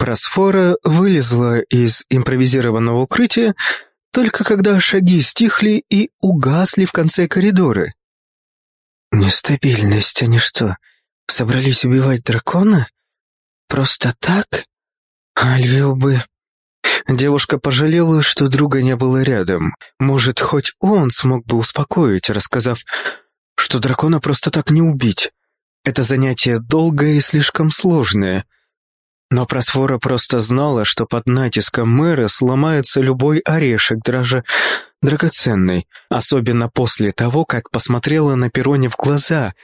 Просфора вылезла из импровизированного укрытия только когда шаги стихли и угасли в конце коридора. «Нестабильность, они что, собрались убивать дракона? Просто так? Альвио бы...» Девушка пожалела, что друга не было рядом. Может, хоть он смог бы успокоить, рассказав, что дракона просто так не убить. Это занятие долгое и слишком сложное. Но Просфора просто знала, что под натиском мэра сломается любой орешек, даже драгоценный, особенно после того, как посмотрела на перроне в глаза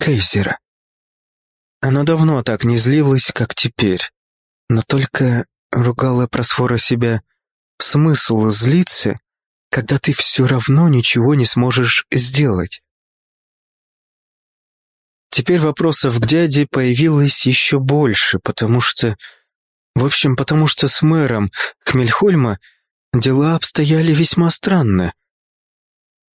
Кейзера. Она давно так не злилась, как теперь, но только ругала Просфора себя. Смысл злиться, когда ты все равно ничего не сможешь сделать? Теперь вопросов к дяде появилось еще больше, потому что... В общем, потому что с мэром Хмельхольма дела обстояли весьма странно.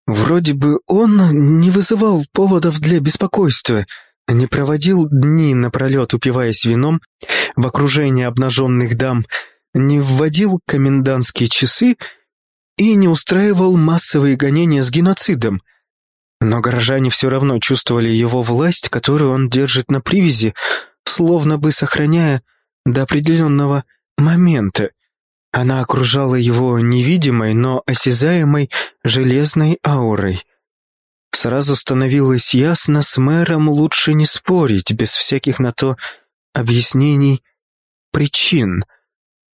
Вроде бы он не вызывал поводов для беспокойства, не проводил дни напролет, упиваясь вином, в окружении обнаженных дам, не вводил комендантские часы и не устраивал массовые гонения с геноцидом. Но горожане все равно чувствовали его власть, которую он держит на привязи, словно бы сохраняя до определенного момента. Она окружала его невидимой, но осязаемой железной аурой. Сразу становилось ясно, с мэром лучше не спорить, без всяких на то объяснений, причин.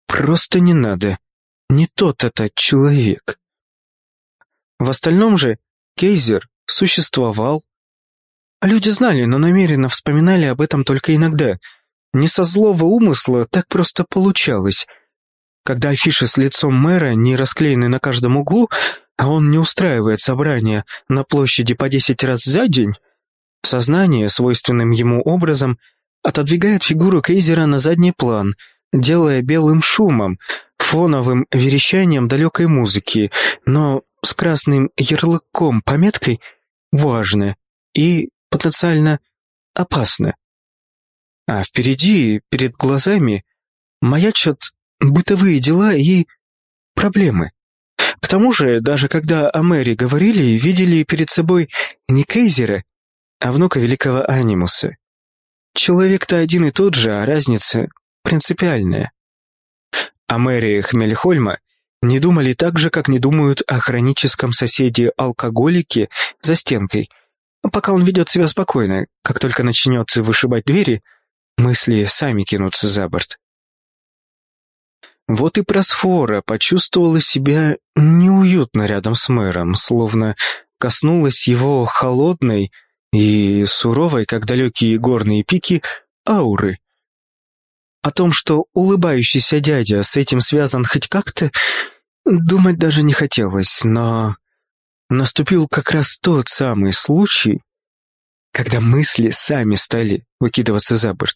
Просто не надо. Не тот этот человек. В остальном же Кейзер существовал. Люди знали, но намеренно вспоминали об этом только иногда. Не со злого умысла так просто получалось. Когда афиши с лицом мэра не расклеены на каждом углу, а он не устраивает собрания на площади по десять раз за день, сознание, свойственным ему образом, отодвигает фигуру Кейзера на задний план, делая белым шумом, фоновым верещанием далекой музыки, но с красным ярлыком, пометкой «важно» и потенциально опасно. А впереди, перед глазами, маячат бытовые дела и проблемы. К тому же, даже когда о Мэри говорили, видели перед собой не Кейзера, а внука великого Анимуса. Человек-то один и тот же, а разница принципиальная. О Мэри Хмельхольма не думали так же, как не думают о хроническом соседе-алкоголике за стенкой. Пока он ведет себя спокойно, как только начнет вышибать двери, мысли сами кинутся за борт. Вот и Просфора почувствовала себя неуютно рядом с мэром, словно коснулась его холодной и суровой, как далекие горные пики, ауры. О том, что улыбающийся дядя с этим связан хоть как-то, думать даже не хотелось, но наступил как раз тот самый случай, когда мысли сами стали выкидываться за борт.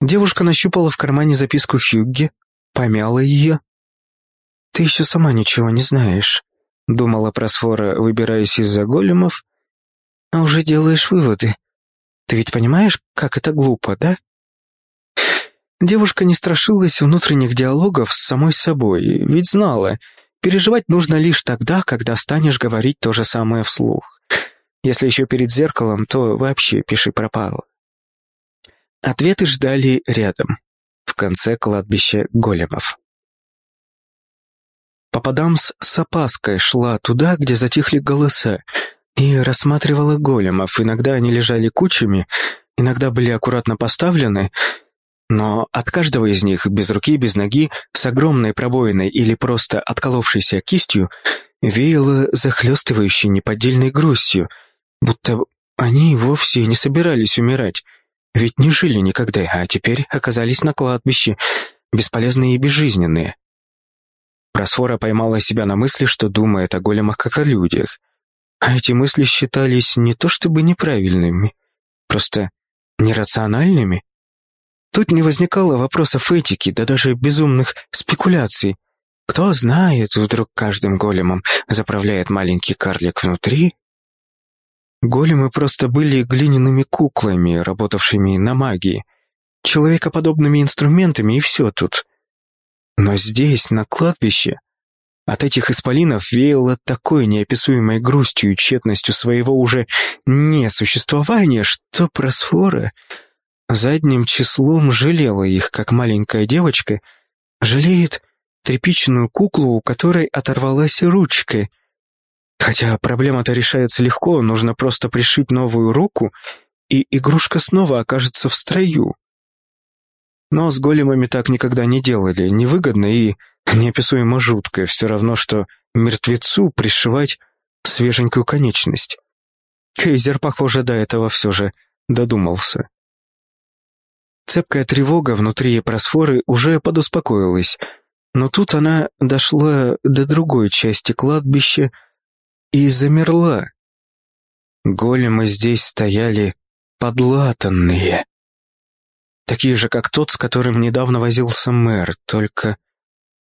Девушка нащупала в кармане записку Хюгге, помяла ее. «Ты еще сама ничего не знаешь», — думала Просфора, выбираясь из-за големов, «а уже делаешь выводы. Ты ведь понимаешь, как это глупо, да?» Девушка не страшилась внутренних диалогов с самой собой, ведь знала, переживать нужно лишь тогда, когда станешь говорить то же самое вслух. Если еще перед зеркалом, то вообще пиши пропало. Ответы ждали рядом, в конце кладбища големов. Попадамс с опаской шла туда, где затихли голоса, и рассматривала големов. Иногда они лежали кучами, иногда были аккуратно поставлены, но от каждого из них, без руки, без ноги, с огромной пробоиной или просто отколовшейся кистью, веяло захлестывающей неподдельной грустью, будто они вовсе не собирались умирать, ведь не жили никогда, а теперь оказались на кладбище, бесполезные и безжизненные. Просфора поймала себя на мысли, что думает о големах как о людях. А эти мысли считались не то чтобы неправильными, просто нерациональными. Тут не возникало вопросов этики, да даже безумных спекуляций. Кто знает, вдруг каждым големом заправляет маленький карлик внутри, Големы просто были глиняными куклами, работавшими на магии. человекоподобными инструментами, и все тут. Но здесь, на кладбище, от этих исполинов веяло такой неописуемой грустью и тщетностью своего уже несуществования, что просфора задним числом жалела их, как маленькая девочка жалеет тряпичную куклу, у которой оторвалась ручка. Хотя проблема-то решается легко, нужно просто пришить новую руку, и игрушка снова окажется в строю. Но с големами так никогда не делали, невыгодно и неописуемо жуткое, все равно, что мертвецу пришивать свеженькую конечность. Кейзер, похоже, до этого все же додумался. Цепкая тревога внутри просфоры уже подуспокоилась, но тут она дошла до другой части кладбища и замерла. Големы здесь стояли подлатанные. Такие же, как тот, с которым недавно возился мэр, только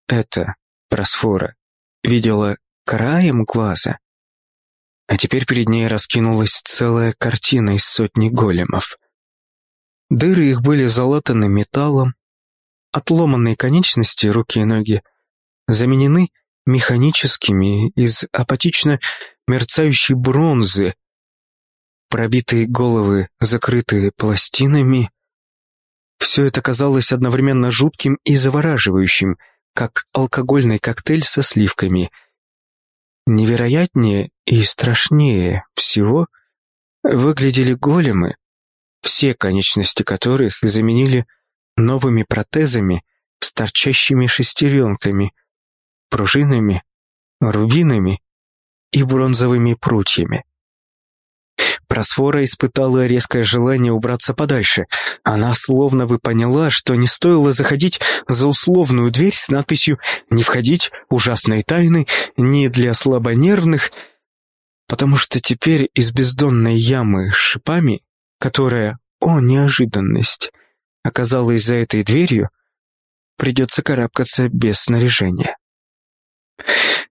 это просфора видела краем глаза. А теперь перед ней раскинулась целая картина из сотни големов. Дыры их были залатаны металлом, отломанные конечности, руки и ноги, заменены механическими из апатично мерцающей бронзы, пробитые головы, закрытые пластинами. Все это казалось одновременно жутким и завораживающим, как алкогольный коктейль со сливками. Невероятнее и страшнее всего выглядели големы, все конечности которых заменили новыми протезами с торчащими шестеренками, пружинами, рубинами и бронзовыми прутьями. Просфора испытала резкое желание убраться подальше. Она словно бы поняла, что не стоило заходить за условную дверь с надписью «Не входить, ужасные тайны, не для слабонервных», потому что теперь из бездонной ямы с шипами которая, о неожиданность, оказалась за этой дверью, придется карабкаться без снаряжения.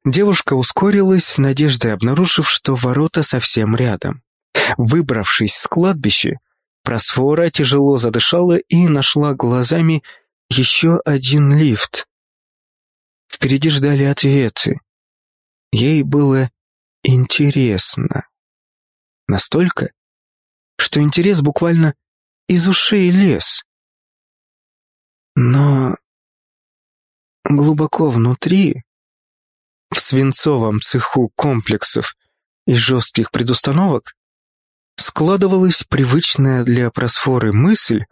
Девушка ускорилась с надеждой, обнаружив, что ворота совсем рядом. Выбравшись с кладбища, Просфора тяжело задышала и нашла глазами еще один лифт. Впереди ждали ответы. Ей было интересно. Настолько, что интерес буквально из ушей лез. Но глубоко внутри, в свинцовом цеху комплексов и жестких предустановок, складывалась привычная для просфоры мысль,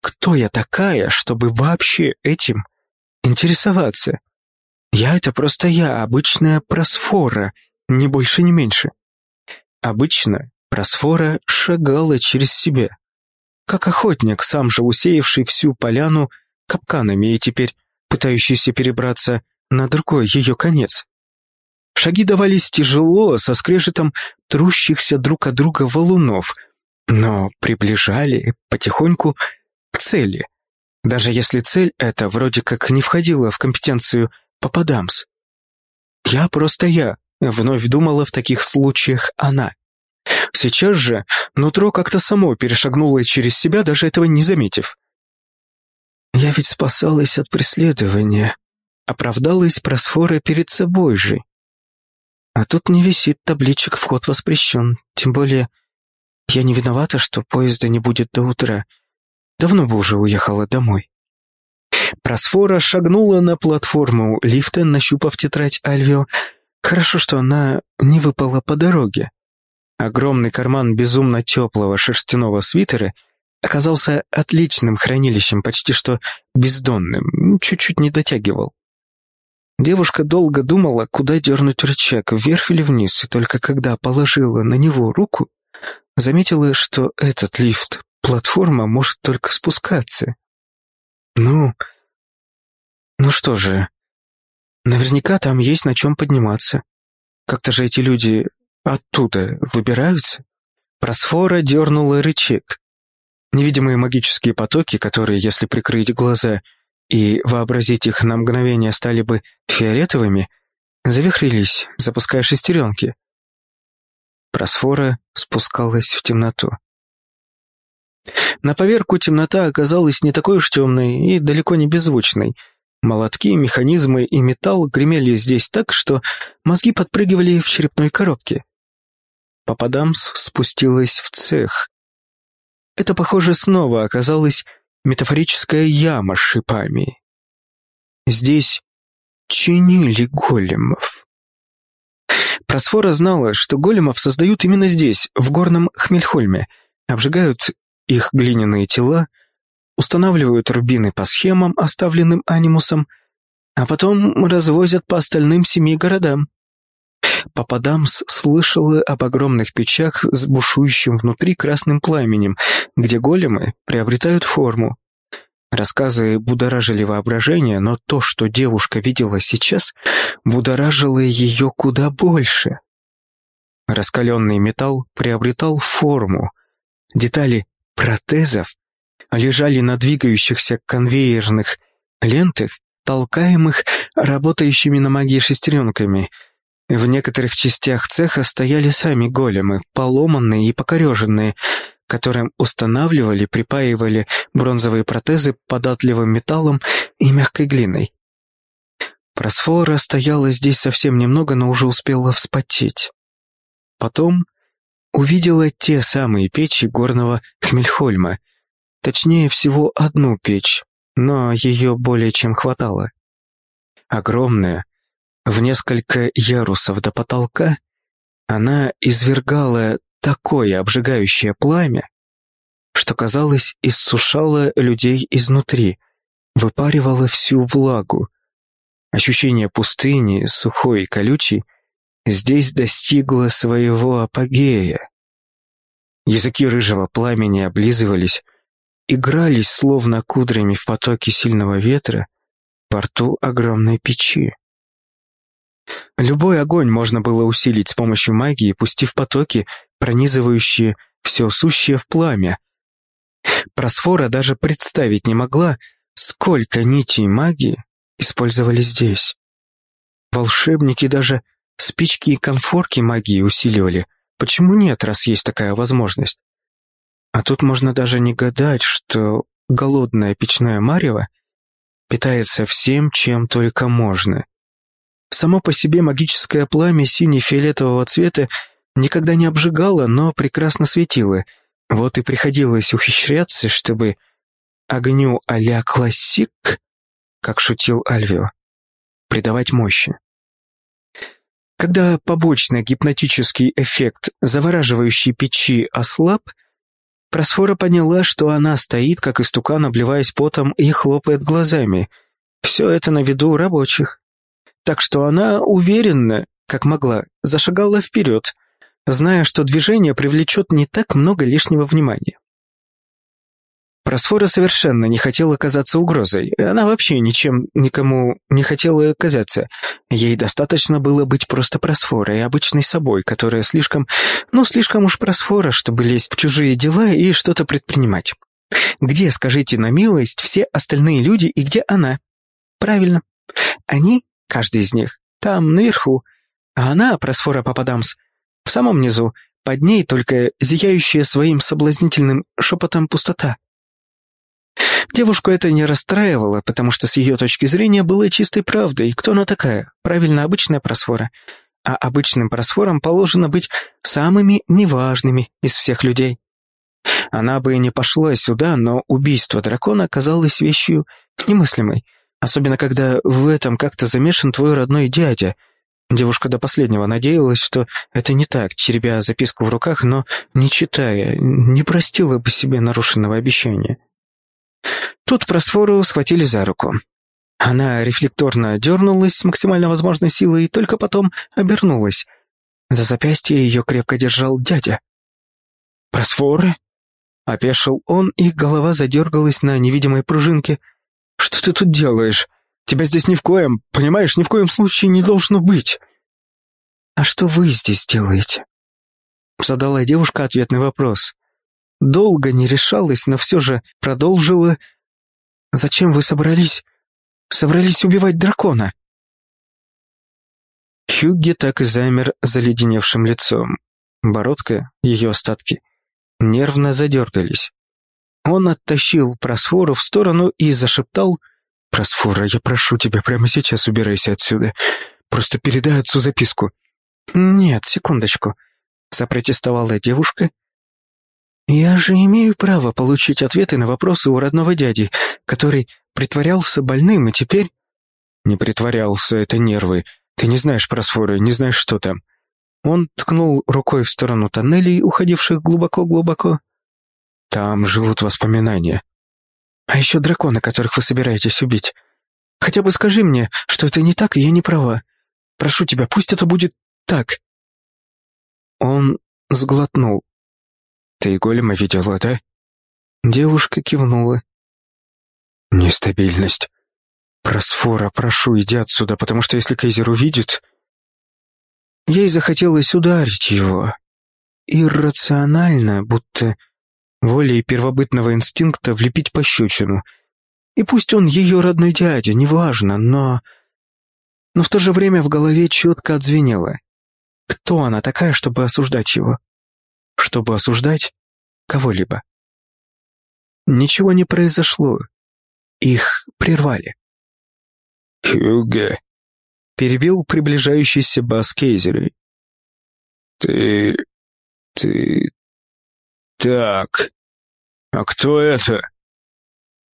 кто я такая, чтобы вообще этим интересоваться. Я — это просто я, обычная просфора, ни больше, ни меньше. Обычно Просфора шагала через себя, как охотник, сам же усеявший всю поляну капканами и теперь пытающийся перебраться на другой ее конец. Шаги давались тяжело, со скрежетом трущихся друг от друга валунов, но приближали потихоньку к цели, даже если цель эта вроде как не входила в компетенцию попадамс. «Я просто я», — вновь думала в таких случаях она. Сейчас же нутро как-то само перешагнуло через себя, даже этого не заметив. «Я ведь спасалась от преследования», — оправдалась просфора перед собой же. А тут не висит табличек «Вход воспрещен», тем более я не виновата, что поезда не будет до утра. Давно бы уже уехала домой. Просфора шагнула на платформу лифта, нащупав тетрадь Альвио. Хорошо, что она не выпала по дороге. Огромный карман безумно теплого шерстяного свитера оказался отличным хранилищем, почти что бездонным, чуть-чуть не дотягивал. Девушка долго думала, куда дернуть рычаг, вверх или вниз, и только когда положила на него руку, заметила, что этот лифт, платформа, может только спускаться. Ну, ну что же, наверняка там есть на чем подниматься. Как-то же эти люди Оттуда выбираются? Просфора дернула рычаг. Невидимые магические потоки, которые, если прикрыть глаза и вообразить их на мгновение, стали бы фиолетовыми, завихрились, запуская шестеренки. Просфора спускалась в темноту. На поверку темнота оказалась не такой уж темной и далеко не беззвучной. Молотки, механизмы и металл гремели здесь так, что мозги подпрыгивали в черепной коробке. Пападамс спустилась в цех. Это, похоже, снова оказалась метафорическая яма с шипами. Здесь чинили големов. Просфора знала, что големов создают именно здесь, в горном Хмельхольме, обжигают их глиняные тела, устанавливают рубины по схемам, оставленным анимусом, а потом развозят по остальным семи городам. Пападамс слышала об огромных печах с бушующим внутри красным пламенем, где големы приобретают форму. Рассказы будоражили воображение, но то, что девушка видела сейчас, будоражило ее куда больше. Раскаленный металл приобретал форму. Детали протезов лежали на двигающихся конвейерных лентах, толкаемых работающими на магии шестеренками. В некоторых частях цеха стояли сами големы, поломанные и покореженные, которым устанавливали, припаивали бронзовые протезы податливым металлом и мягкой глиной. Просфора стояла здесь совсем немного, но уже успела вспотеть. Потом увидела те самые печи горного Хмельхольма, точнее всего одну печь, но ее более чем хватало. Огромная, в несколько ярусов до потолка, она извергала такое обжигающее пламя, что, казалось, иссушало людей изнутри, выпаривало всю влагу. Ощущение пустыни, сухой и колючей, здесь достигло своего апогея. Языки рыжего пламени облизывались, игрались словно кудрями в потоке сильного ветра по рту огромной печи. Любой огонь можно было усилить с помощью магии, пустив потоки, пронизывающие все сущее в пламя. Просфора даже представить не могла, сколько нитей магии использовали здесь. Волшебники даже спички и конфорки магии усиливали. Почему нет, раз есть такая возможность? А тут можно даже не гадать, что голодная печная марево питается всем, чем только можно. Само по себе магическое пламя сине-фиолетового цвета никогда не обжигало, но прекрасно светило. Вот и приходилось ухищряться, чтобы огню а-ля классик, как шутил Альвио, придавать мощи. Когда побочный гипнотический эффект завораживающей печи ослаб, Просфора поняла, что она стоит, как истукан, обливаясь потом и хлопает глазами. Все это на виду рабочих. Так что она уверенно, как могла, зашагала вперед, зная, что движение привлечет не так много лишнего внимания. Просфора совершенно не хотела казаться угрозой. Она вообще ничем никому не хотела казаться. Ей достаточно было быть просто просфорой, обычной собой, которая слишком, ну, слишком уж просфора, чтобы лезть в чужие дела и что-то предпринимать. Где, скажите на милость, все остальные люди и где она? Правильно. Они, каждый из них, там, наверху, а она, просфора Пападамс, в самом низу, под ней только зияющая своим соблазнительным шепотом пустота. Девушку это не расстраивало, потому что с ее точки зрения было чистой правдой. Кто она такая? Правильно, обычная просфора. А обычным просфорам положено быть самыми неважными из всех людей. Она бы и не пошла сюда, но убийство дракона оказалось вещью немыслимой. Особенно, когда в этом как-то замешан твой родной дядя. Девушка до последнего надеялась, что это не так, теребя записку в руках, но, не читая, не простила бы себе нарушенного обещания. Тут Просфору схватили за руку. Она рефлекторно дернулась с максимально возможной силой и только потом обернулась. За запястье ее крепко держал дядя. «Просфоры?» — опешил он, и голова задергалась на невидимой пружинке. «Что ты тут делаешь? Тебя здесь ни в коем, понимаешь, ни в коем случае не должно быть!» «А что вы здесь делаете?» Задала девушка ответный вопрос. Долго не решалась, но все же продолжила. «Зачем вы собрались? Собрались убивать дракона?» Хюгги так и замер заледеневшим лицом. Бородка, ее остатки, нервно задергались. Он оттащил Просфору в сторону и зашептал «Просфора, я прошу тебя, прямо сейчас убирайся отсюда. Просто передай отцу записку». «Нет, секундочку», — запротестовала девушка. «Я же имею право получить ответы на вопросы у родного дяди, который притворялся больным и теперь...» «Не притворялся, это нервы. Ты не знаешь про сфоры, не знаешь, что там». Он ткнул рукой в сторону тоннелей, уходивших глубоко-глубоко. «Там живут воспоминания. А еще драконы, которых вы собираетесь убить. Хотя бы скажи мне, что это не так, и я не права. Прошу тебя, пусть это будет так». Он сглотнул. «Ты голема видела, да?» Девушка кивнула. «Нестабильность. Просфора, прошу, иди отсюда, потому что если Кейзер увидит...» Ей захотелось ударить его. Иррационально, будто волей первобытного инстинкта влепить пощечину. И пусть он ее родной дядя, неважно, но... Но в то же время в голове четко отзвенело. Кто она такая, чтобы осуждать его? Чтобы осуждать кого-либо? Ничего не произошло. Их прервали. «Хьюге», — перебил приближающийся бас Кейзера. «Ты... ты... так... А кто это?»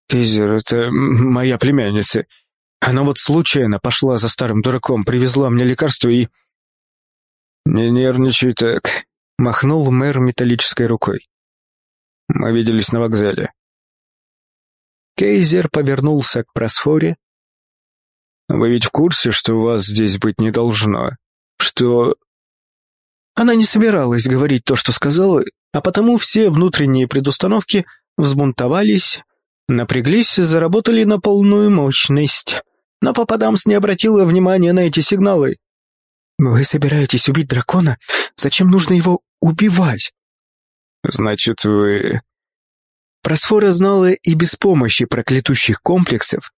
«Кейзер, это моя племянница. Она вот случайно пошла за старым дураком, привезла мне лекарство и...» «Не нервничай так», — махнул мэр металлической рукой. «Мы виделись на вокзале». Кейзер повернулся к просфоре. «Вы ведь в курсе, что вас здесь быть не должно? Что...» Она не собиралась говорить то, что сказала, а потому все внутренние предустановки взбунтовались, напряглись заработали на полную мощность. Но Попадамс не обратила внимания на эти сигналы. «Вы собираетесь убить дракона? Зачем нужно его убивать?» «Значит, вы...» Просфора знала и без помощи проклятущих комплексов,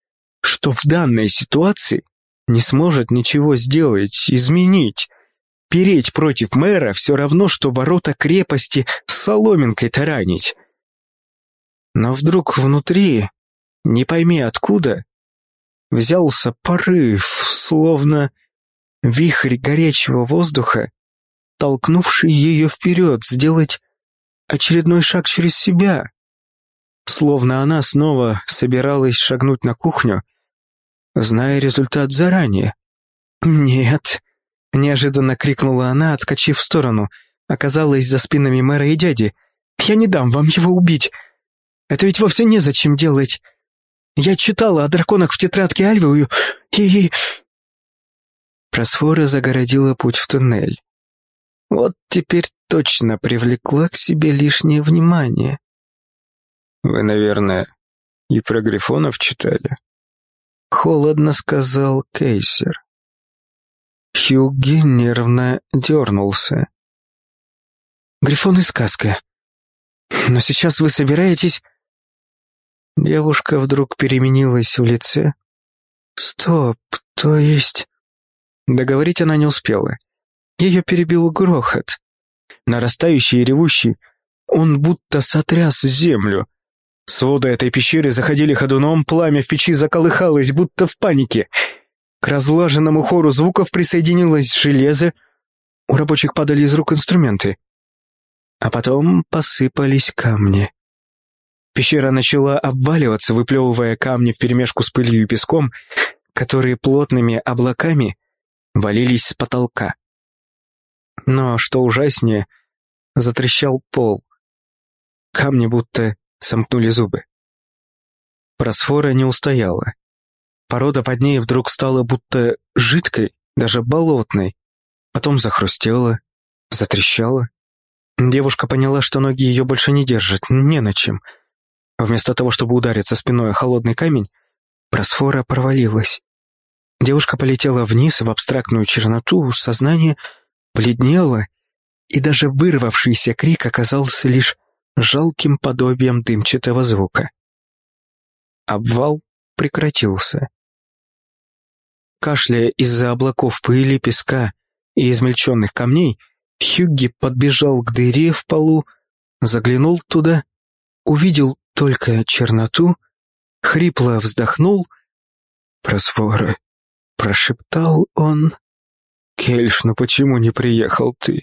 что в данной ситуации не сможет ничего сделать, изменить. Переть против мэра все равно, что ворота крепости соломинкой таранить. Но вдруг внутри, не пойми откуда, взялся порыв, словно вихрь горячего воздуха, толкнувший ее вперед, сделать очередной шаг через себя. Словно она снова собиралась шагнуть на кухню, зная результат заранее. «Нет!» — неожиданно крикнула она, отскочив в сторону. Оказалась за спинами мэра и дяди. «Я не дам вам его убить! Это ведь вовсе незачем делать! Я читала о драконах в тетрадке Альвию и...» Просфора загородила путь в туннель. Вот теперь точно привлекла к себе лишнее внимание. «Вы, наверное, и про Грифонов читали?» Холодно сказал Кейсер. Хьюги нервно дернулся. «Грифон и сказка. Но сейчас вы собираетесь...» Девушка вдруг переменилась в лице. «Стоп, то есть...» Договорить она не успела. Ее перебил грохот. Нарастающий и ревущий, он будто сотряс землю. Своды этой пещеры заходили ходуном, пламя в печи заколыхалось, будто в панике. К разлаженному хору звуков присоединилось железо, у рабочих падали из рук инструменты. А потом посыпались камни. Пещера начала обваливаться, выплевывая камни вперемешку с пылью и песком, которые плотными облаками валились с потолка. Но, что ужаснее, затрещал пол. Камни будто сомкнули зубы. Просфора не устояла. Порода под ней вдруг стала будто жидкой, даже болотной. Потом захрустела, затрещала. Девушка поняла, что ноги ее больше не держат, не на чем. Вместо того, чтобы удариться спиной о холодный камень, просфора провалилась. Девушка полетела вниз в абстрактную черноту, сознание бледнело, и даже вырвавшийся крик оказался лишь жалким подобием дымчатого звука. Обвал прекратился. Кашляя из-за облаков пыли, песка и измельченных камней, Хюгги подбежал к дыре в полу, заглянул туда, увидел только черноту, хрипло вздохнул. «Просфора», — прошептал он. «Кельш, ну почему не приехал ты?»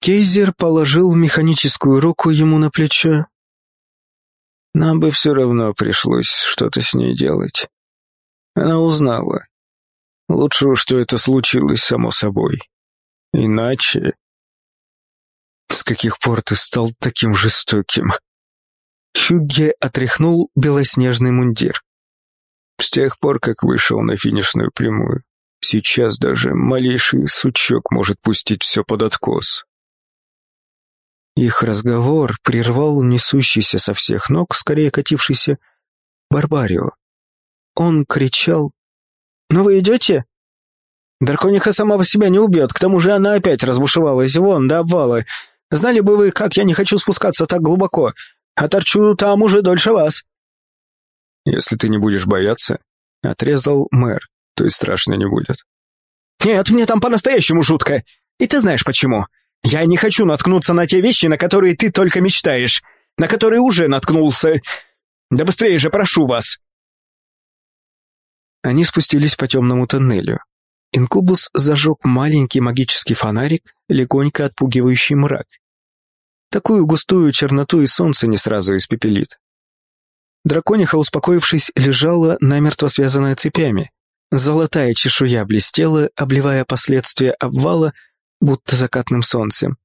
Кейзер положил механическую руку ему на плечо. Нам бы все равно пришлось что-то с ней делать. Она узнала. Лучше уж, что это случилось само собой. Иначе... С каких пор ты стал таким жестоким? Хюгге отряхнул белоснежный мундир. С тех пор, как вышел на финишную прямую. Сейчас даже малейший сучок может пустить все под откос. Их разговор прервал несущийся со всех ног, скорее катившийся, Барбарио. Он кричал «Ну вы идете?» «Дракониха сама по себя не убьет, к тому же она опять разбушевалась, вон, до обвала. Знали бы вы, как я не хочу спускаться так глубоко, а торчу там уже дольше вас». «Если ты не будешь бояться», — отрезал мэр, — «то и страшно не будет». «Нет, мне там по-настоящему жутко, и ты знаешь почему. Я не хочу наткнуться на те вещи, на которые ты только мечтаешь, на которые уже наткнулся. Да быстрее же, прошу вас!» Они спустились по темному тоннелю. Инкубус зажег маленький магический фонарик, легонько отпугивающий мрак. Такую густую черноту и солнце не сразу испепелит. Дракониха, успокоившись, лежала, намертво связанная цепями. Золотая чешуя блестела, обливая последствия обвала будто закатным солнцем.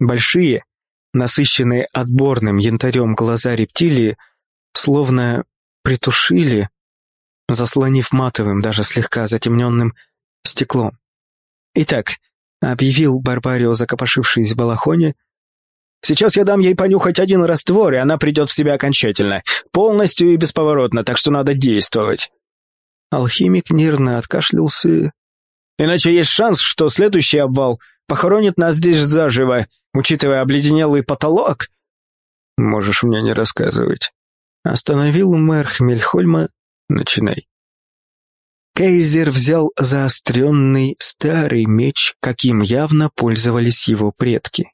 Большие, насыщенные отборным янтарем глаза рептилии, словно притушили, заслонив матовым, даже слегка затемненным стеклом. «Итак», — объявил Барбарио, закопошившись в балахоне, «сейчас я дам ей понюхать один раствор, и она придет в себя окончательно, полностью и бесповоротно, так что надо действовать». Алхимик нервно откашлялся Иначе есть шанс, что следующий обвал похоронит нас здесь заживо, учитывая обледенелый потолок. Можешь мне не рассказывать. Остановил мэр Хмельхольма. Начинай. Кейзер взял заостренный старый меч, каким явно пользовались его предки.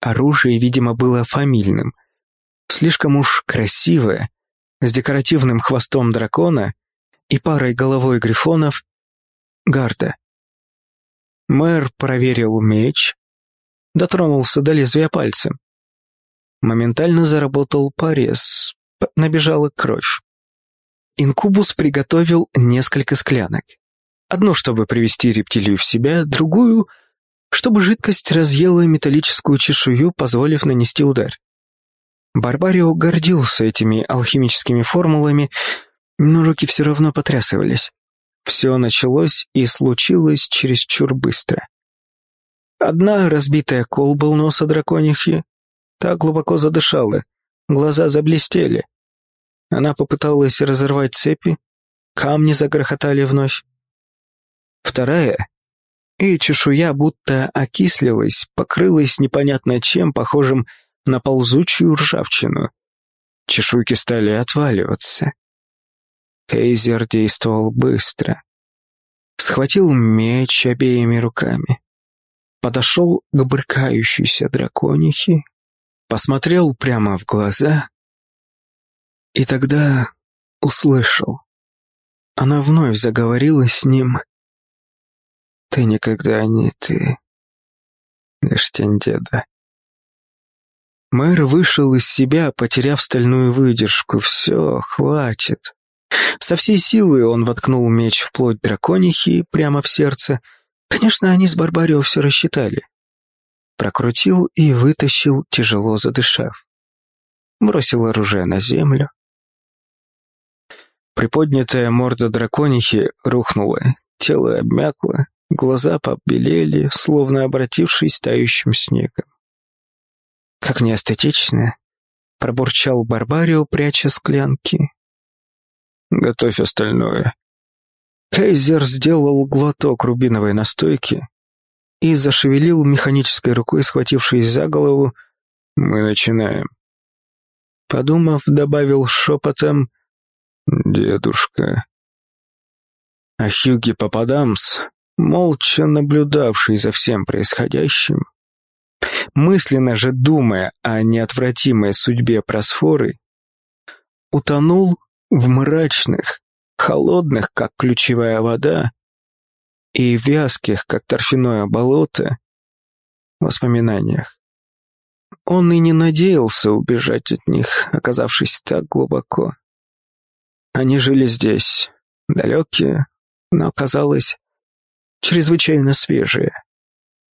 Оружие, видимо, было фамильным. Слишком уж красивое, с декоративным хвостом дракона и парой головой грифонов, гарда. Мэр проверил меч, дотронулся до лезвия пальцем. Моментально заработал порез, набежала кровь. Инкубус приготовил несколько склянок. Одну, чтобы привести рептилию в себя, другую, чтобы жидкость разъела металлическую чешую, позволив нанести удар. Барбарио гордился этими алхимическими формулами, но руки все равно потрясывались. Все началось и случилось чересчур быстро. Одна разбитая колба у носа драконихи так глубоко задышала, глаза заблестели. Она попыталась разорвать цепи, камни загрохотали вновь. Вторая, и чешуя будто окислилась, покрылась непонятно чем, похожим на ползучую ржавчину. Чешуйки стали отваливаться. Кейзер действовал быстро. Схватил меч обеими руками. Подошел к брыкающейся драконихе, посмотрел прямо в глаза и тогда услышал. Она вновь заговорила с ним. «Ты никогда не ты, лишь тень деда». Мэр вышел из себя, потеряв стальную выдержку. «Все, хватит. Со всей силы он воткнул меч в плоть драконихи прямо в сердце. Конечно, они с Барбарио все рассчитали. Прокрутил и вытащил, тяжело задышав. Бросил оружие на землю. Приподнятая морда драконихи рухнула, тело обмякло, глаза побелели, словно обратившись тающим снегом. «Как неэстетично!» — пробурчал Барбарио, пряча склянки. Готовь остальное». Кейзер сделал глоток рубиновой настойки и зашевелил механической рукой, схватившись за голову. «Мы начинаем». Подумав, добавил шепотом «Дедушка». А Хьюги Пападамс, молча наблюдавший за всем происходящим, мысленно же думая о неотвратимой судьбе просфоры, утонул в мрачных, холодных, как ключевая вода, и вязких, как торфяное болото, воспоминаниях. Он и не надеялся убежать от них, оказавшись так глубоко. Они жили здесь, далекие, но, казалось, чрезвычайно свежие.